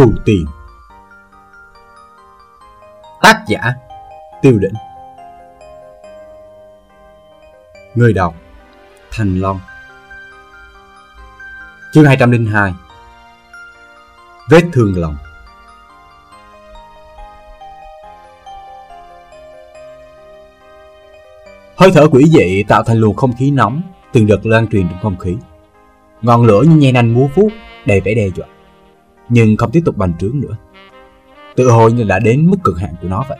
Trù Tiền. Tác giả Tiêu Đỉnh Người đọc Thành Long. Chương 202 Vết thương lòng. Hơi thở quỷ dị tạo thành luồng không khí nóng từng đợt lan truyền trong không khí. Ngọn lửa như nhai nanh múa vuốt, đầy vẻ đe dọa, nhưng không tiếp tục bành trướng nữa. Tự hồ như đã đến mức cực hạn của nó vậy.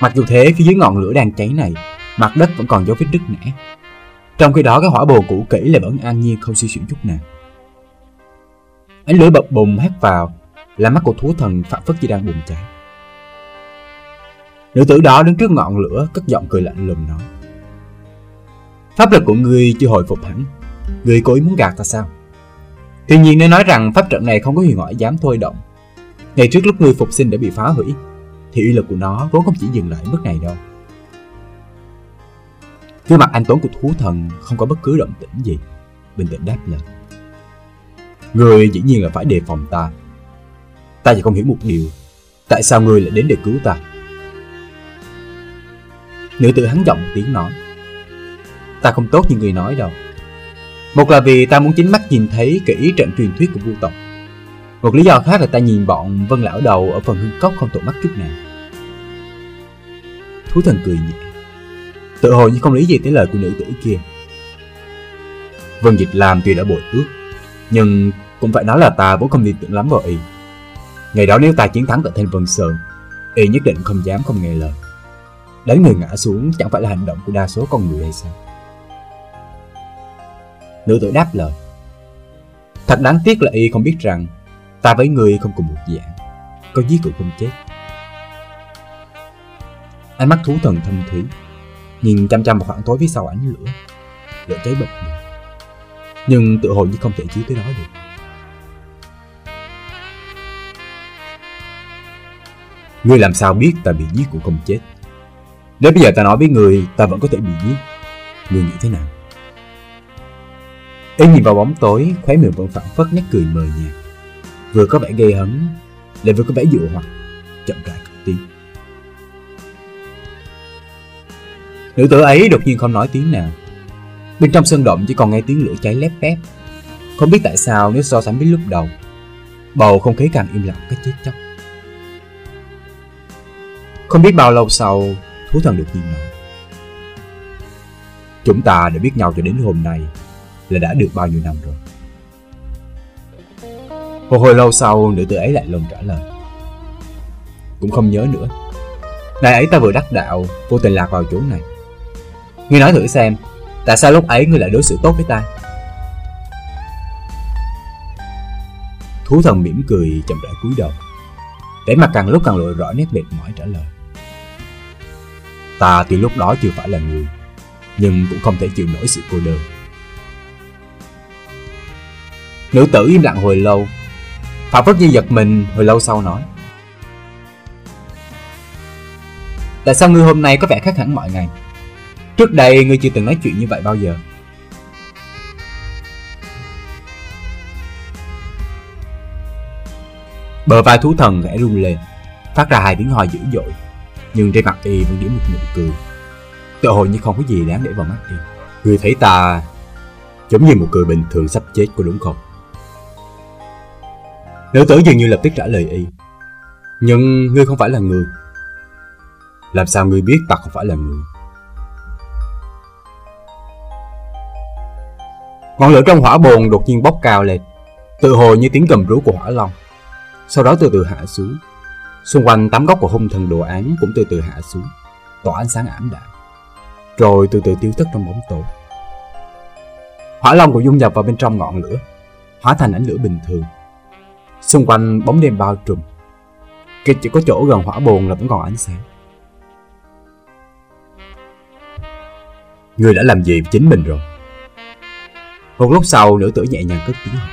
Mặc dù thế, phía dưới ngọn lửa đang cháy này, mặt đất vẫn còn dấu vết đứt nẻ. Trong khi đó, cái hỏa bồ cũ kỹ lại vẫn an nhiên không suy chuyển chút nào. Ánh lửa bập bùng hắt vào, làm mắt của thú thần phạm phất như đang bùng cháy. Nữ tử đó đứng trước ngọn lửa, cất giọng cười lạnh lùng nói. Pháp lực của ngươi chưa hồi phục hẳn Ngươi cố ý muốn gạt ta sao Tuy nhiên nếu nói rằng pháp trận này không có huyền ngoại dám thôi động, Ngày trước lúc ngươi phục sinh đã bị phá hủy, Thì uy lực của nó vốn không chỉ dừng lại mức này đâu. Phía mặt anh Tuấn của thú thần không có bất cứ động tĩnh gì, Bình tĩnh đáp lên. Ngươi dĩ nhiên là phải đề phòng ta. Ta chỉ không hiểu một điều, Tại sao ngươi lại đến để cứu ta? Nữ tử hắn giọng tiếng nói. Ta không tốt như người nói đâu. Một là vì ta muốn chính mắt nhìn thấy kỹ trận truyền thuyết của vua tộc. Một lý do khác là ta nhìn bọn vân lão đầu ở phần hương cốc không tổn mắt chút nào. Thú thần cười nhẹ Tự hồ như không lý gì tới lời của nữ tử kia. Vân Dịch làm tuy đã bội ước, Nhưng cũng phải nói là ta vốn không tin tưởng lắm vào y. Ngày đó nếu ta chiến thắng tại Thanh Vân Sơn, Y nhất định không dám không nghe lời. Đánh người ngã xuống chẳng phải là hành động của đa số con người hay sao? Nữ tử đáp lời. Thật đáng tiếc là y không biết rằng Ta với người không cùng một dạng, Có giết cũng không chết. Ánh mắt thú thần thâm thúy, Nhìn chăm chăm vào khoảng tối phía sau ánh lửa Lửa cháy bập bùng Nhưng tự hồ như không thể chiếu tới đó được. Ngươi làm sao biết ta bị giết cũng không chết? Nếu bây giờ ta nói với người Ta vẫn có thể bị giết. Ngươi nghĩ thế nào? Ý nhìn vào bóng tối, khóe miệng vẫn phản phất nét cười mờ nhạt. Vừa có vẻ gây hấn, lại vừa có vẻ dụ hoặc, chậm rãi cực tiếng. Nữ tử ấy đột nhiên không nói tiếng nào. Bên trong sân động chỉ còn nghe tiếng lửa cháy lép bép. Không biết tại sao nếu so sánh với lúc đầu, bầu không khí càng im lặng cách chết chóc. Không biết bao lâu sau, thú thần đột nhiên nói. Chúng ta đã biết nhau cho đến hôm nay là đã được bao nhiêu năm rồi. Một hồi lâu sau, nữ tử ấy lại lần trả lời. Cũng không nhớ nữa. Này ấy ta vừa đắc đạo, vô tình lạc vào chỗ này. Ngươi nói thử xem, tại sao lúc ấy ngươi lại đối xử tốt với ta? Thú thần mỉm cười chậm rãi cúi đầu. Vẻ mặt càng lúc càng lộ rõ nét mệt mỏi trả lời. Ta từ lúc đó chưa phải là người, nhưng cũng không thể chịu nổi sự cô đơn. Nữ tử im lặng hồi lâu. Phạm Phất Di giật mình, hồi lâu sau nói. Tại sao ngươi hôm nay có vẻ khác hẳn mọi ngày? Trước đây ngươi chưa từng nói chuyện như vậy bao giờ. Bờ vai thú thần khẽ rung lên, Phát ra hai tiếng hò dữ dội, Nhưng trên mặt y vẫn điểm một nụ cười. Tự hồ như không có gì đáng để vào mắt y. Ngươi thấy ta Giống như một người bình thường sắp chết của đúng không? Nữ tử dường như lập tức trả lời y. Nhưng ngươi không phải là người. Làm sao ngươi biết ta không phải là người? Ngọn lửa trong hỏa bồn đột nhiên bốc cao lên, Tự hồ như tiếng cầm rú của hỏa long. Sau đó từ từ hạ xuống. Xung quanh tám góc của hung thần đồ án cũng từ từ hạ xuống, Tỏa ánh sáng ảm đạm, Rồi từ từ tiêu thất trong bóng tối. Hỏa long cũng dung nhập vào bên trong ngọn lửa, Hóa thành ánh lửa bình thường. Xung quanh bóng đêm bao trùm. Khi chỉ có chỗ gần hỏa bồn là vẫn còn ánh sáng. Người đã làm gì với chính mình rồi? Một lúc sau, nữ tử nhẹ nhàng cất tiếng hỏi.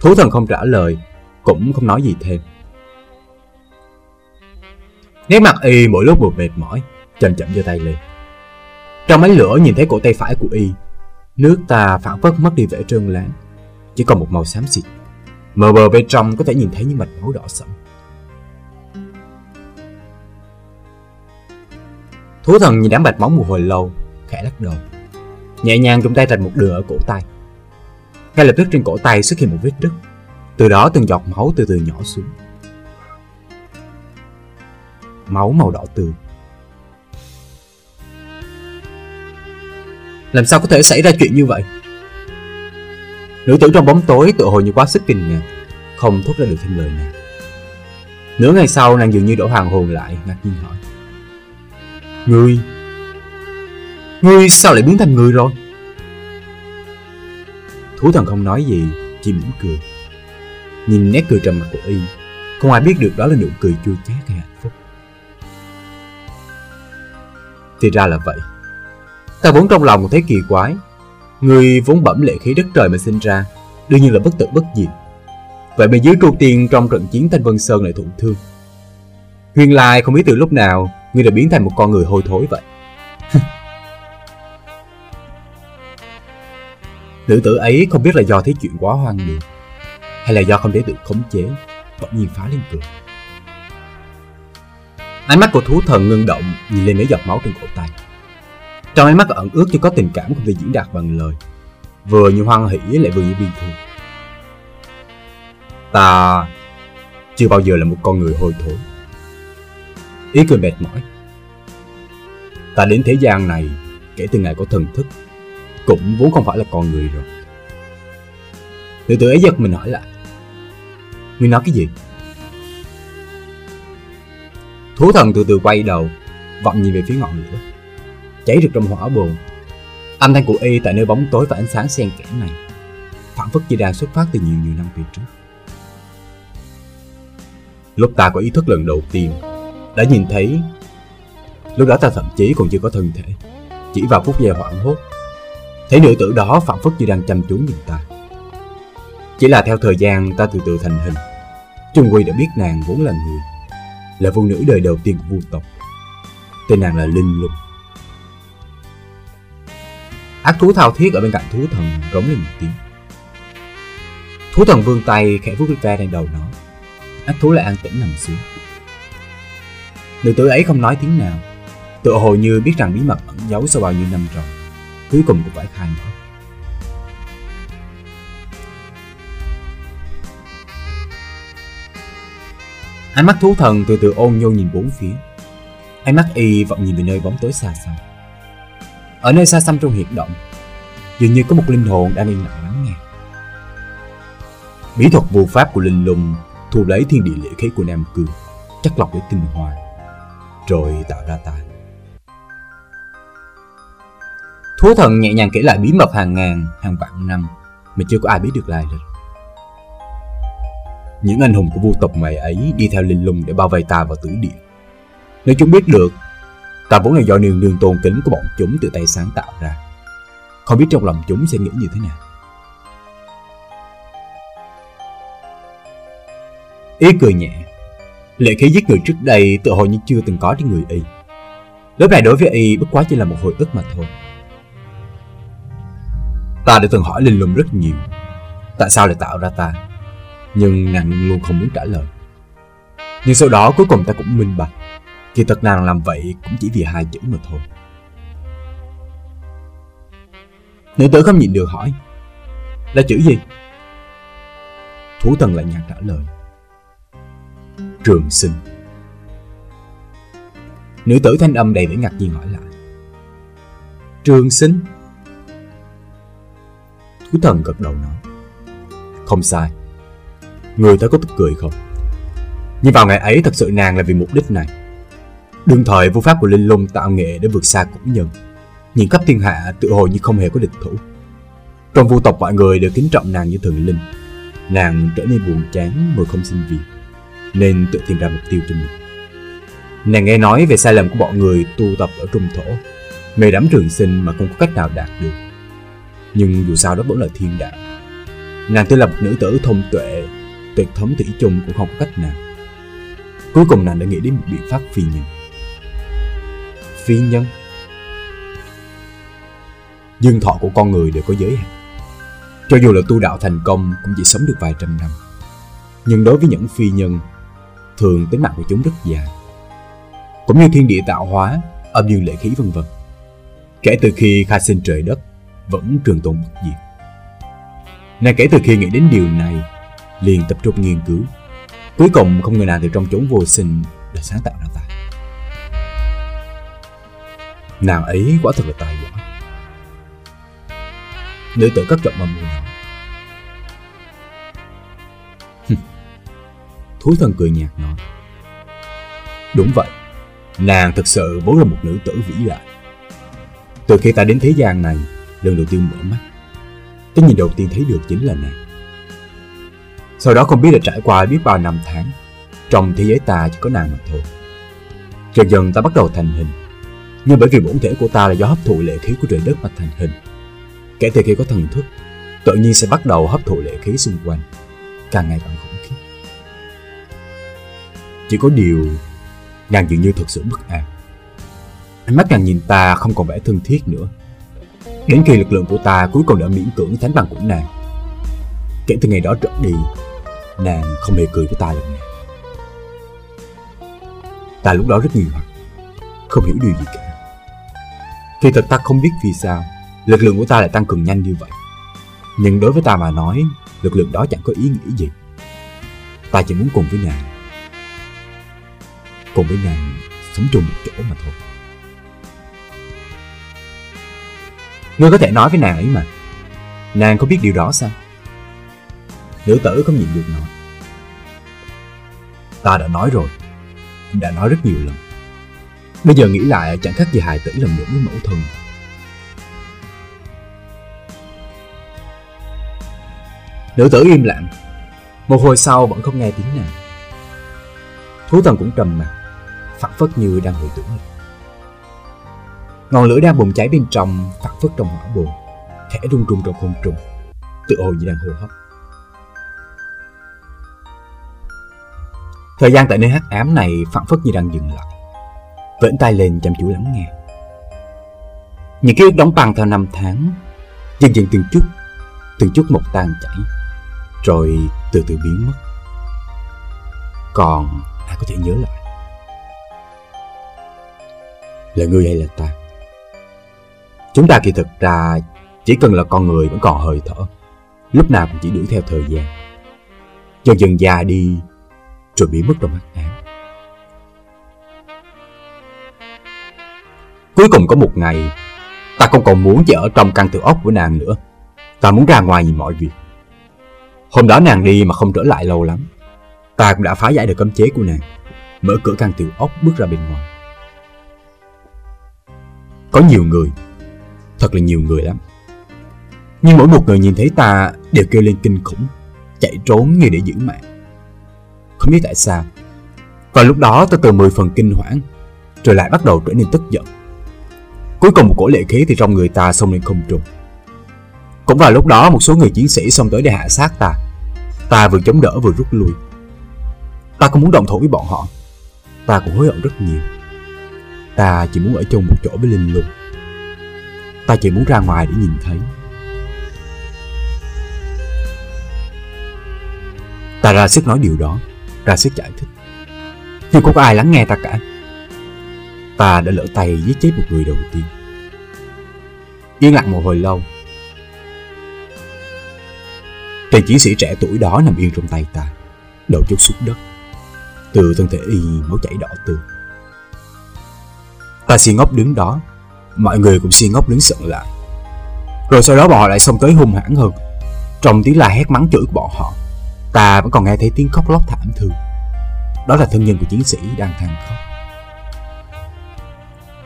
Thú thần không trả lời, Cũng không nói gì thêm. Nét mặt y mỗi lúc một mệt mỏi, Chậm chậm giơ tay lên. Trong ánh lửa nhìn thấy cổ tay phải của y, Nước ta phản phất mất đi vẻ trơn láng chỉ còn một màu xám xịt Mờ bờ bên trong có thể nhìn thấy những mạch máu đỏ sẫm. Thú thần nhìn đám bạch máu một hồi lâu, khẽ lắc đầu. Nhẹ nhàng dùng tay rạch một đường ở cổ tay. Ngay lập tức trên cổ tay xuất hiện một vết đứt. Từ đó từng giọt máu từ từ nhỏ xuống. Máu màu đỏ tươi. Làm sao có thể xảy ra chuyện như vậy? Nữ tử trong bóng tối tự hồi như quá sức kinh ngạc, không thốt ra được thêm lời nào. Nửa ngày sau nàng dường như đổ hoàng hồn lại, ngạc nhiên hỏi. Ngươi... Ngươi sao lại biến thành người rồi? Thú thần không nói gì, chỉ mỉm cười. Nhìn nét cười trầm mặt của y, không ai biết được đó là nụ cười chua chát hay hạnh phúc. Thì ra là vậy. Ta vốn trong lòng thấy kỳ quái. Người vốn bẩm lệ khí đất trời mà sinh ra, đương nhiên là bất tử bất diệt. Vậy mà dưới tru tiên trong trận chiến Thanh Vân Sơn lại thụ thương. Huyền Lai không biết từ lúc nào Ngươi đã biến thành một con người hôi thối vậy Nữ tử ấy không biết là do thấy chuyện quá hoang đường Hay là do không thể tự khống chế Bỗng nhiên phá lên cười Ánh mắt của thú thần ngưng động Nhìn lên mấy giọt máu trên cổ tay trong ánh mắt ẩn ước cho có tình cảm không thể diễn đạt bằng lời. Vừa như hoan hỷ lại vừa như bình thường. Ta chưa bao giờ là một con người hôi thối Ý cười mệt mỏi. Ta đến thế gian này Kể từ ngày có thần thức, Cũng vốn không phải là con người rồi. Từ từ ấy giật mình hỏi lại. Ngươi nói cái gì? Thú thần từ từ quay đầu, Vọng nhìn về phía ngọn lửa. Cháy rực trong hỏa bồn. Âm thanh của y tại nơi bóng tối và ánh sáng xen kẽ này phản phất như đang xuất phát từ nhiều nhiều năm về trước. Lúc ta có ý thức lần đầu tiên, đã nhìn thấy, Lúc đó ta thậm chí còn chưa có thân thể, Chỉ vào phút giây hoảng hốt, Thấy nữ tử đó phản phất như đang chăm chú nhìn ta. Chỉ là theo thời gian, ta từ từ thành hình. Trung Quy đã biết nàng vốn là người, Là phụ nữ đời đầu tiên của vua tộc. Tên nàng là Linh Lung. Ác thú thao thiết ở bên cạnh thú thần rống lên một tiếng. Thú thần vươn tay khẽ vuốt ve lên đầu nó. Ác thú lại an tĩnh nằm xuống. Nữ tử ấy không nói tiếng nào. Tựa hồ như biết rằng bí mật ẩn giấu sau bao nhiêu năm rồi Cuối cùng cũng phải khai mở. Ánh mắt thú thần từ từ ôn nhô nhìn bốn phía. Ánh mắt y vọng nhìn về nơi bóng tối xa xăm. Ở nơi xa xăm trong hiện động Dường như có một linh hồn đang yên lặng lắng nghe Bí thuật vô pháp của linh lùng Thu lấy thiên địa lễ khí của Nam Cương Chắc lọc để tinh hoa rồi tạo ra ta. Thú thần nhẹ nhàng kể lại bí mật hàng ngàn, hàng vạn năm mà chưa có ai biết được lai lịch. Những anh hùng của vua tộc mày ấy đi theo linh lùng để bao vây ta vào tử địa. Nếu chúng biết được, ta vốn là do nương nương tôn kính của bọn chúng tự tay sáng tạo ra. Không biết trong lòng chúng sẽ nghĩ như thế nào. Ý cười nhẹ Lệ khí giết người trước đây tự hồ như chưa từng có trên người y. Lớp này đối với y, bất quá chỉ là một hồi ức mà thôi. Ta đã từng hỏi Linh Lung rất nhiều Tại sao lại tạo ra ta Nhưng nàng luôn không muốn trả lời Nhưng sau đó cuối cùng ta cũng minh bạch Kỳ thật nàng làm vậy cũng chỉ vì hai chữ mà thôi. Nữ tử không nhịn được hỏi, Là chữ gì? Thú thần lại nhạt trả lời, trường sinh. Nữ tử thanh âm đầy vẻ ngạc nhiên hỏi lại, Trường sinh? Thú thần gật đầu nói, Không sai. Người ta có tức cười không? Nhưng vào ngày ấy thật sự nàng là vì mục đích này. Đương thời vô pháp của Linh Lung tạo nghệ để vượt xa cũng nhân Nhìn khắp thiên hạ tự hồ như không hề có địch thủ Trong vô tộc mọi người đều kính trọng nàng như thần linh Nàng trở nên buồn chán mà không xin việc nên tự tìm ra mục tiêu cho mình. Nàng nghe nói về sai lầm của bọn người tu tập ở trung thổ, mê đắm trường sinh mà không có cách nào đạt được. Nhưng dù sao đó vẫn là thiên đạo. Nàng tuy là một nữ tử thông tuệ, tuyệt thống thủy chung cũng không có cách nào. Cuối cùng nàng đã nghĩ đến một biện pháp phi nhân. Phi nhân? Dương thọ của con người đều có giới hạn. Cho dù là tu đạo thành công cũng chỉ sống được vài trăm năm. Nhưng đối với những phi nhân, thường tính mạng của chúng rất dài. Cũng như thiên địa tạo hóa, âm dương lệ khí vân vân. Kể từ khi khai sinh trời đất, vẫn trường tồn bất diệt. Nàng kể từ khi nghĩ đến điều này, liền tập trung nghiên cứu. Cuối cùng không người nào từ trong chốn vô sinh đã sáng tạo ra ta. Nàng ấy quả thật là tài giỏi. Nữ tử cất giọng mầm mù nói. Thú thần cười nhạt nói. Đúng vậy, nàng thực sự vốn là một nữ tử vĩ đại. Từ khi ta đến thế gian này, lần đầu tiên mở mắt, cái nhìn đầu tiên thấy được chính là nàng. Sau đó không biết là trải qua biết bao năm tháng, trong thế giới ta chỉ có nàng mà thôi. Dần dần ta bắt đầu thành hình, nhưng bởi vì bổn thể của ta là do hấp thụ lệ khí của trời đất mà thành hình. Kể từ khi có thần thức, tự nhiên sẽ bắt đầu hấp thụ lệ khí xung quanh, càng ngày càng khủng khiếp. Chỉ có điều, nàng dường như thật sự bất an. Ánh mắt nàng nhìn ta không còn vẻ thân thiết nữa. Đến khi lực lượng của ta cuối cùng đã miễn cưỡng thánh bằng của nàng. Kể từ ngày đó trở đi, nàng không hề cười với ta lần nào. Ta lúc đó rất nghi hoặc, không hiểu điều gì cả thì thật ta không biết vì sao lực lượng của ta lại tăng cường nhanh như vậy. Nhưng đối với ta mà nói, lực lượng đó chẳng có ý nghĩa gì. Ta chỉ muốn cùng với nàng. Cùng với nàng sống chung một chỗ mà thôi. Ngươi có thể nói với nàng ấy mà. Nàng có biết điều đó sao? Nữ tử không nhịn được nói. Ta đã nói rồi. Đã nói rất nhiều lần. Bây giờ nghĩ lại, chẳng khác gì hài tử làm nhũng với mẫu thân. Nữ tử im lặng. Một hồi sau, vẫn không nghe tiếng nào Thú thần cũng trầm mặt Phản phất như đang hồi tưởng. Ngọn lửa đang bùng cháy bên trong Phản phất trong hỏa bồn Khẽ rung rung trong không trung, Tự hồ như đang hô hấp. Thời gian tại nơi hắc ám này phản phất như đang dừng lại vẫn tay lên chăm chú lắng nghe Những ký ức đóng băng theo năm tháng Dần dần từng chút Từng chút một tan chảy rồi từ từ biến mất. Còn ai có thể nhớ lại? Là ngươi hay là ta? Chúng ta kỳ thực ra chỉ cần là con người vẫn còn hơi thở, lúc nào cũng chỉ đuổi theo thời gian. Dần dần già đi, rồi biến mất trong mắt ám. Cuối cùng có một ngày, ta không còn muốn chỉ ở trong căn tự ốc của nàng nữa. Ta muốn ra ngoài nhìn mọi việc. Hôm đó nàng đi mà không trở lại lâu lắm. Ta cũng đã phá giải được cấm chế của nàng, mở cửa căn tiểu ốc bước ra bên ngoài. Có nhiều người, thật là nhiều người lắm. Nhưng mỗi một người nhìn thấy ta đều kêu lên kinh khủng, chạy trốn như để giữ mạng. Không biết tại sao, Và lúc đó ta từ mười phần kinh hoảng, rồi lại bắt đầu trở nên tức giận. Cuối cùng một cổ lệ khí thì trong người ta xông lên không trung. Cũng vào lúc đó, một số người chiến sĩ xông tới để hạ sát ta. Ta vừa chống đỡ vừa rút lui. Ta không muốn đồng thủ với bọn họ. Ta cũng hối hận rất nhiều. Ta chỉ muốn ở chung một chỗ với Linh luôn Ta chỉ muốn ra ngoài để nhìn thấy. Ta ra sức nói điều đó, Ra sức giải thích. Nhưng không có ai lắng nghe ta cả. Ta đã lỡ tay giết chết một người đầu tiên. Yên lặng một hồi lâu. Tên chiến sĩ trẻ tuổi đó nằm yên trong tay ta, Đầu chút xuống đất. Từ thân thể y máu chảy đỏ tươi. Ta si ngốc đứng đó, Mọi người cũng si ngốc đứng sận lại. Rồi sau đó bọn họ lại xông tới hung hãn hơn. Trong tiếng la hét mắng chửi của bọn họ, Ta vẫn còn nghe thấy tiếng khóc lóc thảm thương. Đó là thân nhân của chiến sĩ đang than khóc.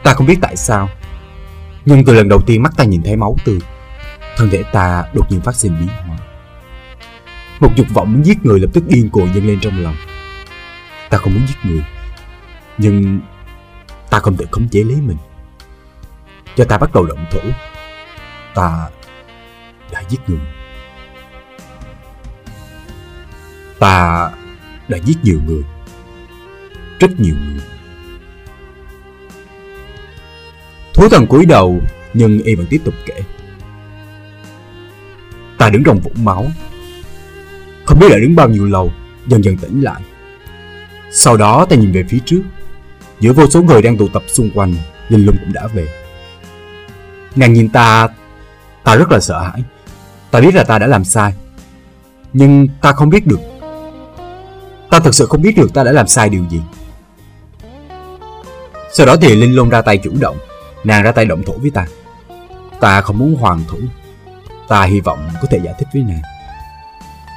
Ta không biết tại sao. Nhưng từ lần đầu tiên mắt ta nhìn thấy máu tươi, Thân thể ta đột nhiên phát sinh biến hóa. Một dục vọng muốn giết người lập tức điên cuồng dâng lên trong lòng. Ta không muốn giết người, Nhưng ta không thể khống chế lấy mình. Cho ta bắt đầu động thủ, Ta đã giết người. Ta đã giết nhiều người, Rất nhiều người. Hứa thần cúi đầu Nhưng y vẫn tiếp tục kể Ta đứng trong vũng máu không biết đã đứng bao nhiêu lâu dần dần tỉnh lại. Sau đó ta nhìn về phía trước. Giữa vô số người đang tụ tập xung quanh, Linh Lung cũng đã về. Nàng nhìn ta, ta rất là sợ hãi. Ta biết là ta đã làm sai. Nhưng ta không biết được. Ta thực sự không biết được ta đã làm sai điều gì. Sau đó thì Linh Lung ra tay chủ động, nàng ra tay động thủ với ta. Ta không muốn hoàng thủ. Ta hy vọng có thể giải thích với nàng.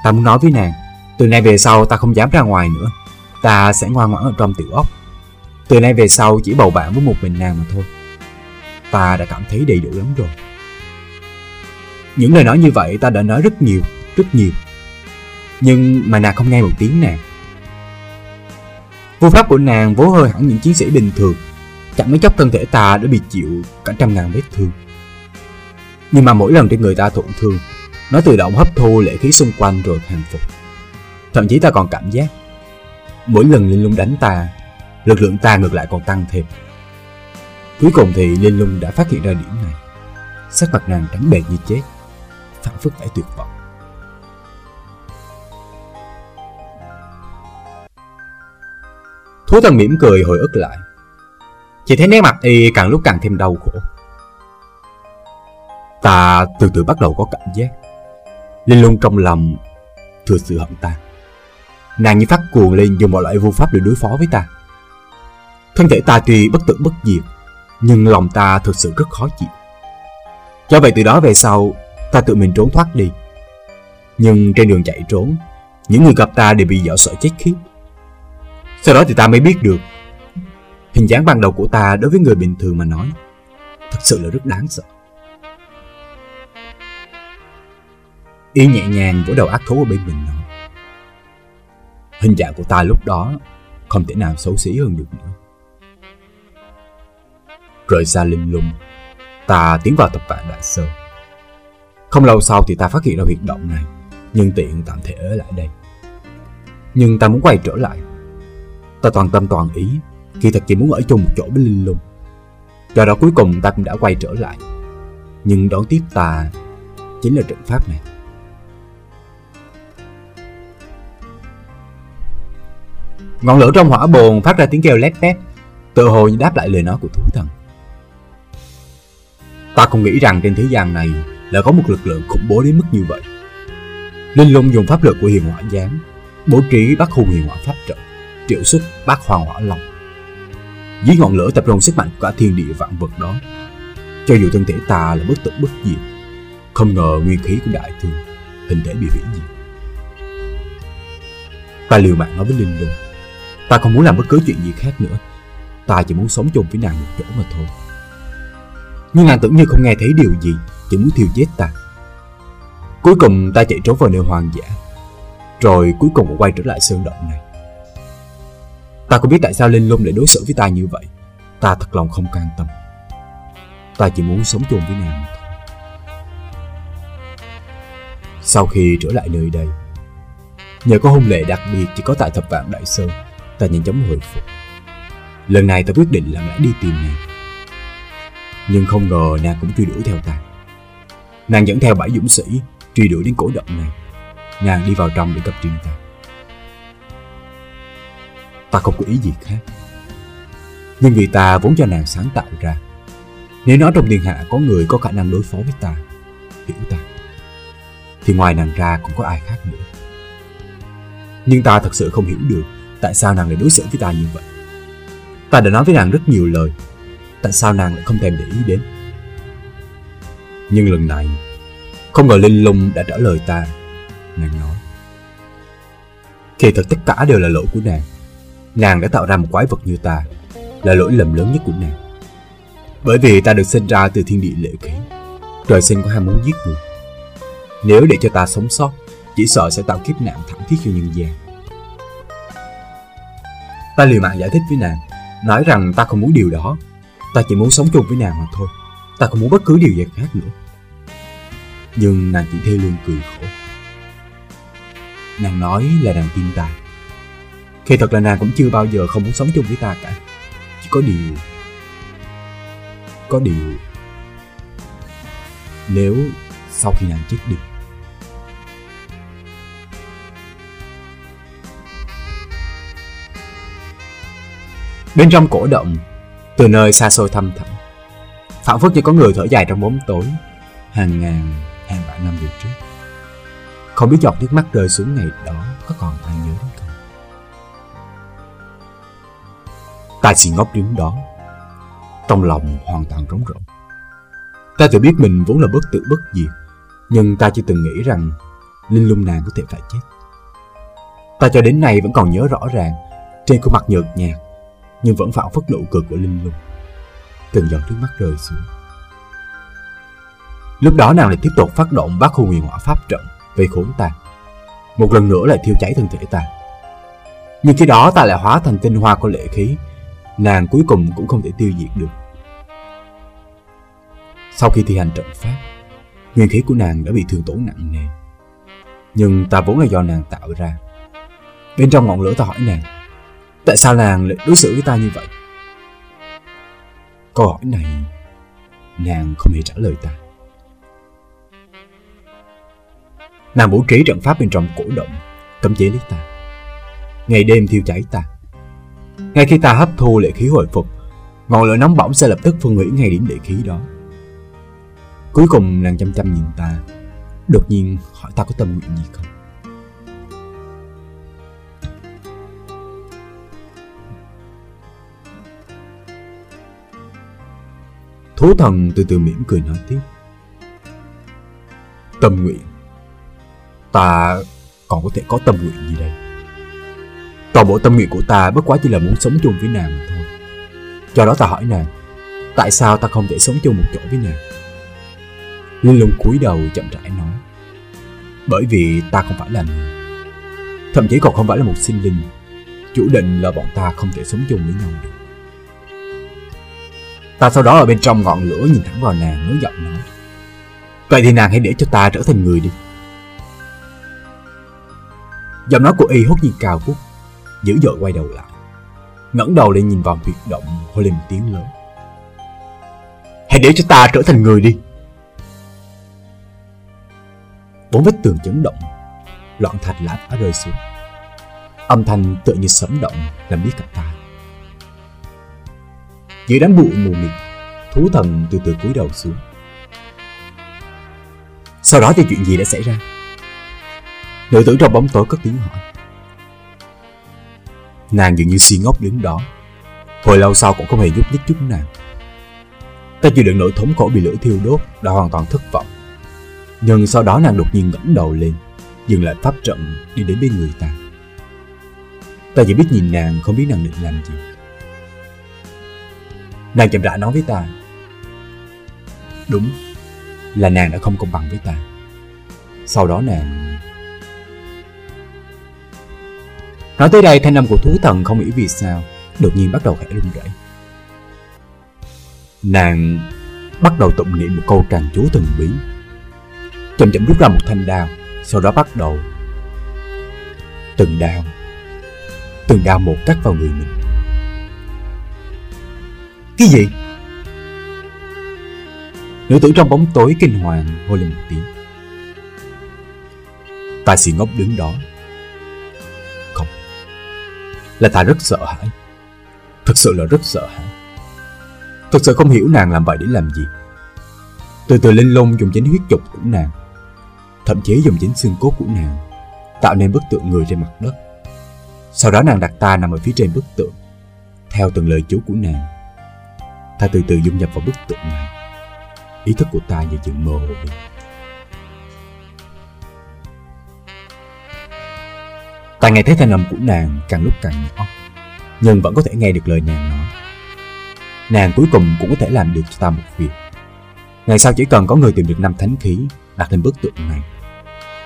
Ta muốn nói với nàng, từ nay về sau ta không dám ra ngoài nữa. Ta sẽ ngoan ngoãn ở trong tiểu ốc. Từ nay về sau chỉ bầu bạn với một mình nàng mà thôi. Ta đã cảm thấy đầy đủ lắm rồi. Những lời nói như vậy ta đã nói rất nhiều, rất nhiều. Nhưng mà nàng không nghe một tiếng nàng. Phương pháp của nàng vốn hơi hẳn những chiến sĩ bình thường. Chẳng mấy chốc thân thể ta đã bị chịu cả trăm ngàn vết thương. Nhưng mà mỗi lần trên người ta tổn thương, nó tự động hấp thu lệ khí xung quanh rồi hàng phục. Thậm chí ta còn cảm giác mỗi lần Linh Lung đánh ta, lực lượng ta ngược lại còn tăng thêm. Cuối cùng thì Linh Lung đã phát hiện ra điểm này. Sắc mặt nàng trắng bệch như chết, phản phức vẻ tuyệt vọng. Thú thần mỉm cười hồi ức lại. Chỉ thấy nét mặt y càng lúc càng thêm đau khổ. Ta từ từ bắt đầu có cảm giác. Linh lung trong lòng thừa sự hận ta Nàng như phát cuồng lên dùng mọi loại vô pháp để đối phó với ta. Thân thể ta tuy bất tử bất diệt, Nhưng lòng ta thực sự rất khó chịu. Do vậy từ đó về sau, Ta tự mình trốn thoát đi. Nhưng trên đường chạy trốn, Những người gặp ta đều bị dọa sợ chết khiếp. Sau đó thì ta mới biết được Hình dáng ban đầu của ta đối với người bình thường mà nói, Thật sự là rất đáng sợ. Y nhẹ nhàng vỗ đầu ác thú ở bên mình nói, Hình dạng của ta lúc đó Không thể nào xấu xí hơn được nữa. Rời xa linh lung, Ta tiến vào tập vạn Đại Sơn Không lâu sau thì ta phát hiện ra huyệt động này, Nhưng tiện tạm thể ở lại đây. Nhưng ta muốn quay trở lại. Ta toàn tâm toàn ý khi thật chỉ muốn ở chung một chỗ với linh lung Do đó cuối cùng ta cũng đã quay trở lại Nhưng đón tiếp ta Chính là trận pháp này Ngọn lửa trong hỏa bồn phát ra tiếng kêu lét tét, tự hồ như đáp lại lời nói của thú thần. Ta không nghĩ rằng trên thế gian này là có một lực lượng khủng bố đến mức như vậy. Linh lung dùng pháp lực của hiền hỏa giáng, bố trí bắt hùng hiền hỏa pháp trận, triệu xuất bác hoàng hỏa lòng dưới ngọn lửa tập trung sức mạnh của cả thiên địa vạn vật đó, cho dù thân thể ta là bất tử bất diệt, không ngờ nguyên khí của đại thương, hình thể bị hủy diệt. Ta liều mạng nói với Linh lung, Ta không muốn làm bất cứ chuyện gì khác nữa. Ta chỉ muốn sống chung với nàng một chỗ mà thôi. Nhưng nàng tưởng như không nghe thấy điều gì Chỉ muốn thiêu chết ta. Cuối cùng ta chạy trốn vào nơi hoang dã Rồi cuối cùng quay trở lại sơn động này. Ta có biết tại sao Linh Lung lại đối xử với ta như vậy Ta thật lòng không can tâm Ta chỉ muốn sống chung với nàng thôi Sau khi trở lại nơi đây Nhờ có hôn lệ đặc biệt chỉ có tại thập vạn Đại Sơn ta nhanh chóng hồi phục. Lần này ta quyết định lặng lẽ đi tìm nàng. Nhưng không ngờ nàng cũng truy đuổi theo ta. Nàng dẫn theo bảy dũng sĩ, truy đuổi đến cổ động này. Nàng đi vào trong để gặp riêng ta. Ta không có ý gì khác. Nhưng vì ta vốn cho nàng sáng tạo ra. Nếu nói trong thiên hạ có người có khả năng đối phó với ta, hiểu ta, thì ngoài nàng ra cũng có ai khác nữa. Nhưng ta thật sự không hiểu được Tại sao nàng lại đối xử với ta như vậy Ta đã nói với nàng rất nhiều lời Tại sao nàng lại không thèm để ý đến Nhưng lần này Không ngờ Linh Lung đã trả lời ta Nàng nói Kỳ thật tất cả đều là lỗi của nàng Nàng đã tạo ra một quái vật như ta, Là lỗi lầm lớn nhất của nàng. Bởi vì ta được sinh ra từ thiên địa lệ khí Trời sinh có ham muốn giết người. Nếu để cho ta sống sót, Chỉ sợ sẽ tạo kiếp nạn thảm thiết cho nhân gian. Ta liều mạng giải thích với nàng, Nói rằng ta không muốn điều đó. Ta chỉ muốn sống chung với nàng mà thôi. Ta không muốn bất cứ điều gì khác nữa. Nhưng nàng chỉ thê lương cười khổ. Nàng nói là nàng tin ta. Khi thật là nàng cũng chưa bao giờ không muốn sống chung với ta cả Chỉ có điều Có điều Nếu sau khi nàng chết đi Bên trong cổ động Từ nơi xa xôi thăm thẳm Phản phất như có người thở dài trong bóng tối Hàng ngàn, hàng vạn năm về trước Không biết giọt nước mắt rơi xuống ngày đó Có còn ai nhớ không? Ta chỉ ngốc đứng đó, trong lòng hoàn toàn trống rỗng. Ta tự biết mình vốn là bất tử bất diệt, nhưng ta chưa từng nghĩ rằng Linh lung nàng có thể phải chết. Ta cho đến nay vẫn còn nhớ rõ ràng, trên khuôn mặt nhợt nhạt, nhưng vẫn phản phất nụ cười của Linh lung. Từng giọt nước mắt rơi xuống. Lúc đó nàng lại tiếp tục phát động bác khu nguyên hỏa pháp trận về khốn ta. Một lần nữa lại thiêu cháy thân thể ta. Nhưng khi đó ta lại hóa thành tinh hoa của lệ khí, nàng cuối cùng cũng không thể tiêu diệt được. Sau khi thi hành trận pháp, nguyên khí của nàng đã bị thương tổn nặng nề. Nhưng ta vốn là do nàng tạo ra. Bên trong ngọn lửa ta hỏi nàng, tại sao nàng lại đối xử với ta như vậy? Câu hỏi này, nàng không hề trả lời ta. Nàng bố trí trận pháp bên trong cổ động, cấm chế lấy ta. Ngày đêm thiêu cháy ta. Ngay khi ta hấp thu lệ khí hồi phục, ngọn lửa nóng bỏng sẽ lập tức phân hủy ngay điểm lệ khí đó. Cuối cùng nàng chăm chăm nhìn ta, đột nhiên hỏi ta có tâm nguyện gì không. Thú thần từ từ mỉm cười nói tiếp. Tâm nguyện ta còn có thể có tâm nguyện gì đây? Toàn bộ tâm nguyện của ta bất quá chỉ là muốn sống chung với nàng mà thôi. cho đó ta hỏi nàng, tại sao ta không thể sống chung một chỗ với nàng? Linh lung cúi đầu chậm rãi nói, bởi vì ta không phải là người. Thậm chí còn không phải là một sinh linh. Chủ định là bọn ta không thể sống chung với nhau được. Ta sau đó ở bên trong ngọn lửa nhìn thẳng vào nàng nói giọng nói. Vậy thì nàng hãy để cho ta trở thành người đi. Giọng nói của y hốt nhiên cao vút Dữ dội quay đầu lại, ngẩng đầu lên nhìn vào huyệt động hô lên một tiếng lớn. Hãy để cho ta trở thành người đi. Bốn vết tường chấn động, Loạn thạch lá đã rơi xuống. Âm thanh tựa như sấm động Làm biết cả ta. Dưới đám bụi mù mịt, Thú thần từ từ cúi đầu xuống. Sau đó thì chuyện gì đã xảy ra? Nữ tử trong bóng tối cất tiếng hỏi. Nàng dường như si ngốc đứng đó. Hồi lâu sau cũng không hề nhúc nhích chút nào. Ta chịu đựng nỗi thống khổ bị lửa thiêu đốt Đã hoàn toàn thất vọng. Nhưng sau đó nàng đột nhiên ngẩng đầu lên, Dừng lại pháp trận đi đến bên người ta. Ta chỉ biết nhìn nàng, không biết nàng định làm gì. Nàng chậm rãi nói với ta. Đúng, Là nàng đã không công bằng với ta. Sau đó nàng Nói tới đây, thanh âm của thú thần không hiểu vì sao Đột nhiên bắt đầu khẽ run rẩy. Nàng bắt đầu tụng niệm một câu tràng chú thần bí. Chậm chậm rút ra một thanh đao, Sau đó bắt đầu Từng đao Từng đao một cắt vào người mình. Cái gì? Nữ tử trong bóng tối kinh hoàng hô lên một tiếng. Ta xì ngốc đứng đó là ta rất sợ hãi. thực sự là rất sợ hãi. thực sự không hiểu nàng làm vậy để làm gì. Từ từ linh lông dùng chính huyết trục của nàng, thậm chí dùng chính xương cốt của nàng, tạo nên bức tượng người trên mặt đất. Sau đó nàng đặt ta nằm ở phía trên bức tượng, theo từng lời chú của nàng. Ta từ từ dung nhập vào bức tượng này. Ý thức của ta như dần mơ hồ đi. Nghe thấy thanh âm của nàng càng lúc càng nhỏ, Nhưng vẫn có thể nghe được lời nàng nói. Nàng cuối cùng cũng có thể làm được cho ta một việc. Ngày sau chỉ cần có người tìm được năm thánh khí Đặt lên bức tượng này,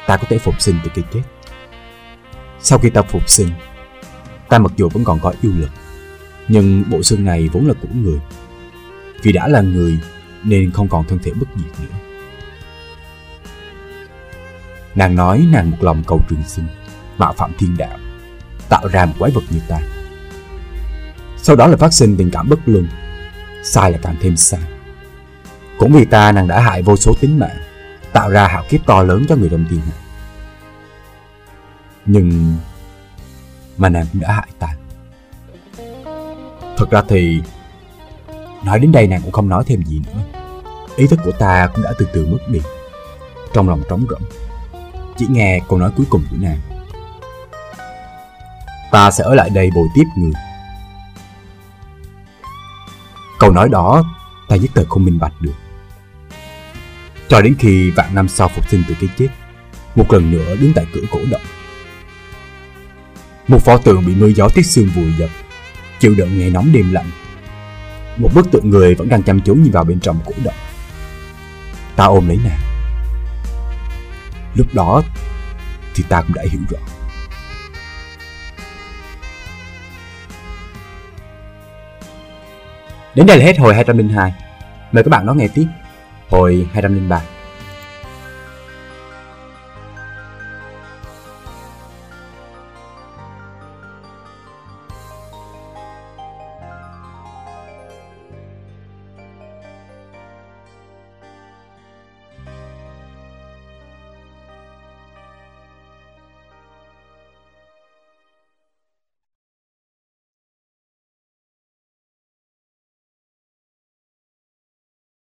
Ta có thể phục sinh từ cái chết. Sau khi ta phục sinh, Ta mặc dù vẫn còn có yêu lực, Nhưng bộ xương này vốn là của người. Vì đã là người, Nên không còn thân thể bất diệt nữa. Nàng nói nàng một lòng cầu trường sinh mạo phạm thiên đạo, tạo ra một quái vật như ta. Sau đó là phát sinh tình cảm bất luân, sai là càng thêm sai. Cũng vì ta nàng đã hại vô số tính mạng, tạo ra hạo kiếp to lớn cho người đồng tiền này. Nhưng mà nàng cũng đã hại ta. Thật ra thì Nói đến đây nàng cũng không nói thêm gì nữa Ý thức của ta cũng đã từ từ mất đi Trong lòng trống rỗng Chỉ nghe câu nói cuối cùng của nàng Ta sẽ ở lại đây bồi tiếp người Câu nói đó, ta nhất thời không minh bạch được. Cho đến khi vạn năm sau phục sinh từ cái chết, Một lần nữa đứng tại cửa cổ động. Một pho tượng bị mưa gió tiết xương vùi dập, Chịu đựng ngày nóng đêm lạnh. Một bức tượng người vẫn đang chăm chú nhìn vào bên trong cổ động. Ta ôm lấy nàng. Lúc đó, thì ta cũng đã hiểu rõ. Đến đây là hết hồi 202 Mời các bạn đón nghe tiếp. Hồi 203